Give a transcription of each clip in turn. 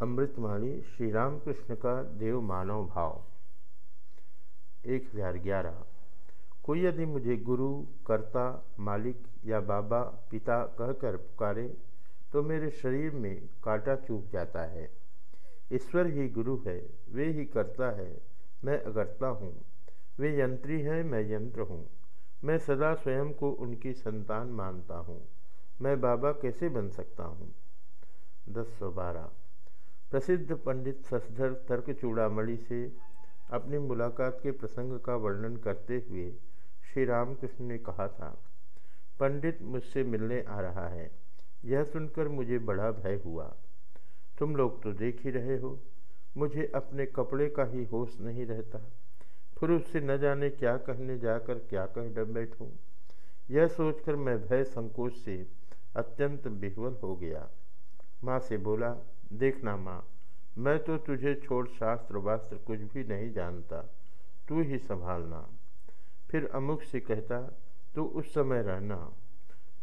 अमृतवाणी श्री रामकृष्ण का देव मानव भाव। एक हज़ार ग्यारह। कोई यदि मुझे गुरु, कर्ता, मालिक या बाबा, पिता कहकर पुकारे तो मेरे शरीर में कांटा चूप जाता है। ईश्वर ही गुरु है, वे ही करता है, मैं अगरता हूँ। वे यंत्री हैं, मैं यंत्र हूँ। मैं सदा स्वयं को उनकी संतान मानता हूँ। मैं बाबा कैसे बन सकता हूँ? दस सौ बारह। प्रसिद्ध पंडित ससधर तर्क चूड़ामणि से अपनी मुलाकात के प्रसंग का वर्णन करते हुए श्री रामकृष्ण ने कहा था, पंडित मुझसे मिलने आ रहा है। यह सुनकर मुझे बड़ा भय हुआ। तुम लोग तो देख ही रहे हो, मुझे अपने कपड़े का ही होश नहीं रहता। फिर उससे न जाने क्या कहने जाकर क्या कह डब बैठूँ। यह सोचकर मैं भय संकोच से अत्यंत विह्वल हो गया। माँ से बोला देखना माँ, मैं तो तुझे छोड़ शास्त्र वास्त्र कुछ भी नहीं जानता, तू ही संभालना। फिर अमुक से कहता, तू उस समय रहना।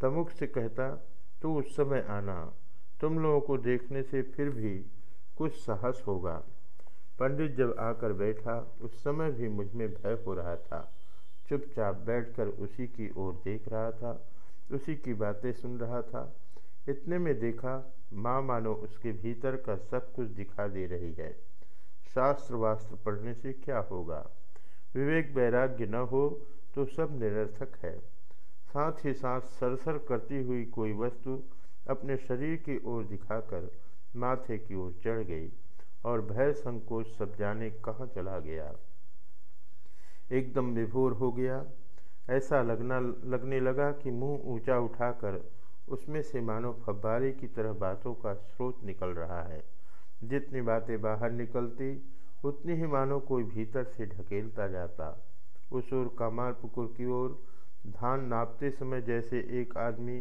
तमुक से कहता, तू उस समय आना। तुम लोगों को देखने से फिर भी कुछ साहस होगा। पंडित जब आकर बैठा, उस समय भी मुझमें भय हो रहा था। चुपचाप बैठकर उसी की ओर देख रहा था, उसी की बातें सुन रहा था। इतने में देखा माँ मानो उसके भीतर का सब कुछ दिखा दे रही है। शास्त्र वास्त्र पढ़ने से क्या होगा? विवेक वैराग्य न हो तो सब निरर्थक है। साथ ही साथ सरसर करती हुई कोई वस्तु अपने शरीर की ओर दिखाकर माथे की ओर चढ़ गई और भय संकोच सब जाने कहाँ चला गया। एकदम विभोर हो गया। ऐसा लगना लगने लगा कि मुँह ऊँचा उठाकर उसमें से मानो फब्बारे की तरह बातों का स्रोत निकल रहा है। जितनी बातें बाहर निकलती, उतनी ही मानो कोई भीतर से ढकेलता जाता। उस ओर कमाल पुकुर की ओर धान नापते समय जैसे एक आदमी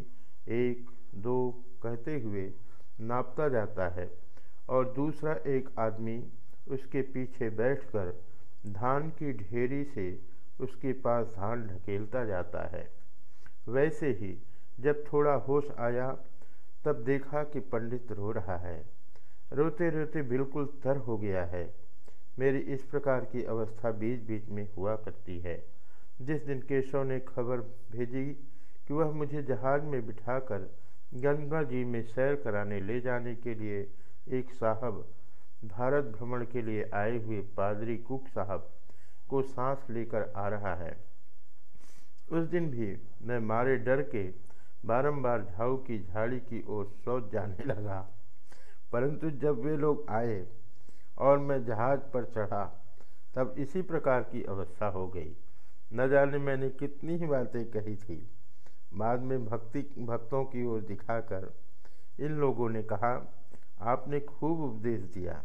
एक, दो कहते हुए नापता जाता है और दूसरा एक आदमी उसके पीछे बैठकर धान की ढेरी से उसके पास धान ढकेलता जाता है। वैसे ही जब थोड़ा होश आया, तब देखा कि पंडित रो रहा है। रोते रोते बिल्कुल तर हो गया है। मेरी इस प्रकार की अवस्था बीच बीच में हुआ करती है। जिस दिन केशव ने खबर भेजी कि वह मुझे जहाज़ में बिठाकर गंगा जी में सैर कराने ले जाने के लिए एक साहब, भारत भ्रमण के लिए आए हुए पादरी कुक साहब को सांस लेकर आ रहा है। उस दिन भी मैं मारे डर के बारंबार झाऊ की झाड़ी की ओर सोच जाने लगा। परंतु जब वे लोग आए और मैं जहाज़ पर चढ़ा, तब इसी प्रकार की अवस्था हो गई। न जाने मैंने कितनी ही बातें कही थी। बाद में भक्ति, भक्तों की ओर दिखाकर इन लोगों ने कहा, आपने खूब उपदेश दिया।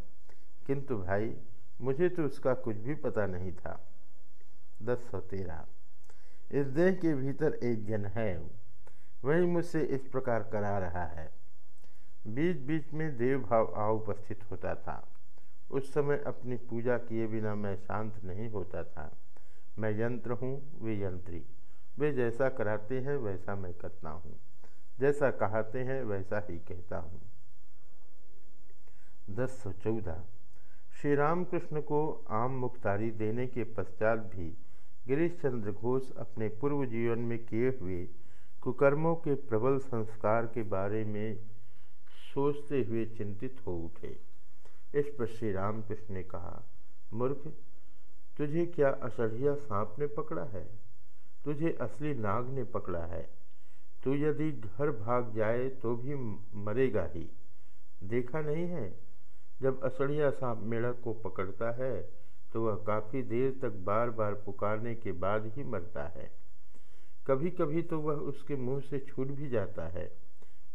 किंतु भाई, मुझे तो उसका कुछ भी पता नहीं था। दस सौ तेरह। इस देह के भीतर एक जन है। वही मुझसे इस प्रकार करा रहा है। बीच बीच में देव भाव आ उपस्थित होता था। उस समय अपनी पूजा किए बिना मैं शांत नहीं होता था। मैं यंत्र हूँ, वे यंत्री। वे जैसा कराते हैं, वैसा मैं करता हूँ। जैसा कहते हैं, वैसा ही कहता हूँ। दस सौ चौदह। श्री रामकृष्ण को आम मुख्तारी देने के पश्चात भी गिरीश चंद्र घोष अपने पूर्व जीवन में किए हुए कुकर्मों के प्रबल संस्कार के बारे में सोचते हुए चिंतित हो उठे। इस पर श्री रामकृष्ण ने कहा, मूर्ख, तुझे क्या असढ़िया सांप ने पकड़ा है? तुझे असली नाग ने पकड़ा है। तू यदि घर भाग जाए तो भी मरेगा ही। देखा नहीं है? जब असड़िया सांप मेढक को पकड़ता है तो वह काफ़ी देर तक बार बार पुकारने के बाद ही मरता है। कभी कभी तो वह उसके मुँह से छूट भी जाता है।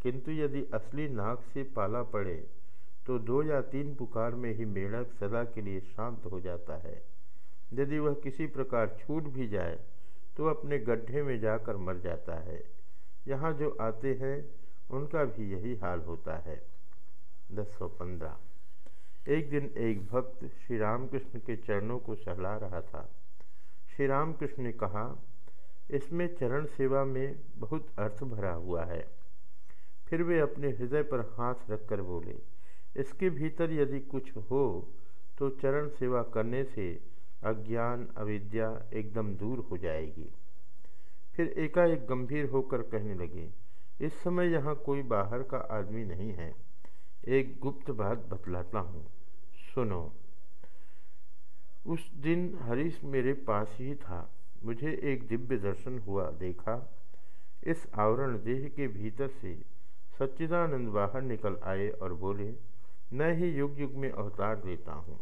किंतु यदि असली नाक से पाला पड़े तो दो या तीन पुकार में ही मेढक सदा के लिए शांत हो जाता है। यदि वह किसी प्रकार छूट भी जाए तो अपने गड्ढे में जाकर मर जाता है। यहाँ जो आते हैं, उनका भी यही हाल होता है। दस सौ पंद्रह। एक दिन एक भक्त श्री रामकृष्ण के चरणों को सहला रहा था। श्री रामकृष्ण ने कहा इसमें चरण सेवा में बहुत अर्थ भरा हुआ है। फिर वे अपने हृदय पर हाथ रखकर बोले, इसके भीतर यदि कुछ हो तो चरण सेवा करने से अज्ञान, अविद्या एकदम दूर हो जाएगी। फिर एकाएक गंभीर होकर कहने लगे, इस समय यहाँ कोई बाहर का आदमी नहीं है। एक गुप्त बात बतलाता हूँ। सुनो। उस दिन हरीश मेरे पास ही था। मुझे एक दिव्य दर्शन हुआ, देखा। इस आवरण देह के भीतर से सच्चिदानंद बाहर निकल आए और बोले, मैं ही युग युग में अवतार देता हूँ।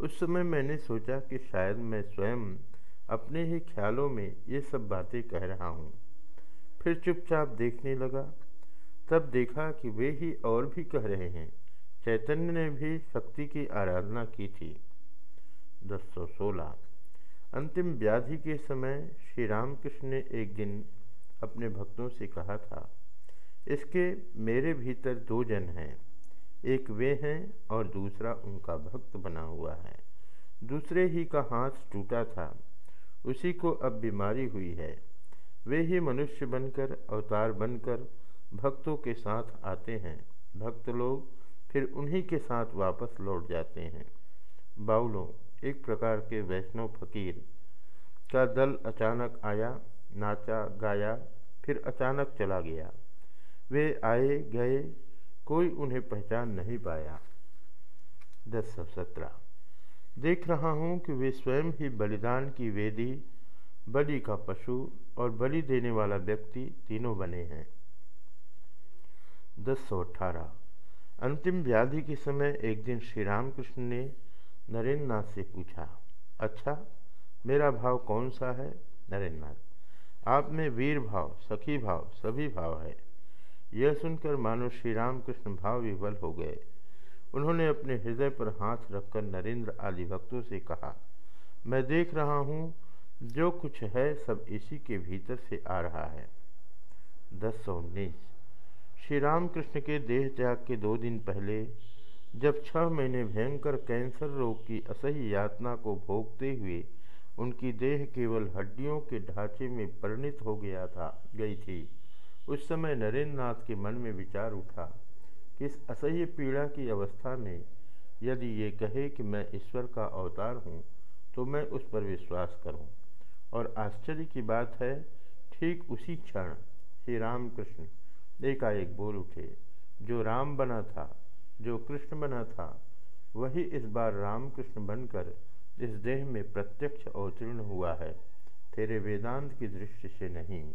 उस समय मैंने सोचा कि शायद मैं स्वयं अपने ही ख्यालों में ये सब बातें कह रहा हूँ। फिर चुपचाप देखने लगा। तब देखा कि वे ही और भी कह रहे हैं। चैतन्य ने भी शक्ति की आराधना की थी। दस सौ सोलह अंतिम व्याधि के समय श्री रामकृष्ण ने एक दिन अपने भक्तों से कहा था, इसके मेरे भीतर दो जन हैं। एक वे हैं और दूसरा उनका भक्त बना हुआ है। दूसरे ही का हाथ टूटा था, उसी को अब बीमारी हुई है। वे ही मनुष्य बनकर, अवतार बनकर भक्तों के साथ आते हैं। भक्त लोग फिर उन्हीं के साथ वापस लौट जाते हैं। बाउलों एक प्रकार के वैष्णव फकीर का दल अचानक आया, नाचा, गाया, फिर अचानक चला गया। वे आए, गए, कोई उन्हें पहचान नहीं पाया। दस सौ सत्रह। देख रहा हूँ कि वे स्वयं ही बलिदान की वेदी, बलि का पशु और बलि देने वाला व्यक्ति तीनों बने हैं। दस सौ अठारह। अंतिम व्याधि के समय एक दिन श्री रामकृष्ण ने नरेंद्र नाथ से पूछा अच्छा मेरा भाव कौन सा है? नरेंद्र नाथ आप में वीर भाव, सखी भाव, सभी भाव है। यह सुनकर मानो श्री रामकृष्ण भाव विवल हो गए। उन्होंने अपने हृदय पर हाथ रखकर नरेंद्र आदि भक्तों से कहा, मैं देख रहा हूँ, जो कुछ है सब इसी के भीतर से आ रहा है। दस सौ उन्नीस श्री रामकृष्ण के देह त्याग के दो दिन पहले जब छह महीने भयंकर कैंसर रोग की असही यातना को भोगते हुए उनकी देह केवल हड्डियों के ढांचे में परिणित हो गया था, गई थी, उस समय नरेंद्र नाथ के मन में विचार उठा कि इस असह्य पीड़ा की अवस्था में यदि ये कहे कि मैं ईश्वर का अवतार हूँ तो मैं उस पर विश्वास करूँ। और आश्चर्य की बात है, ठीक उसी क्षण, श्री रामकृष्ण एकाएक बोल उठे, जो राम बना था जो कृष्ण बना था, वही इस बार रामकृष्ण बनकर इस देह में प्रत्यक्ष अवतीर्ण हुआ है। तेरे वेदांत की दृष्टि से नहीं।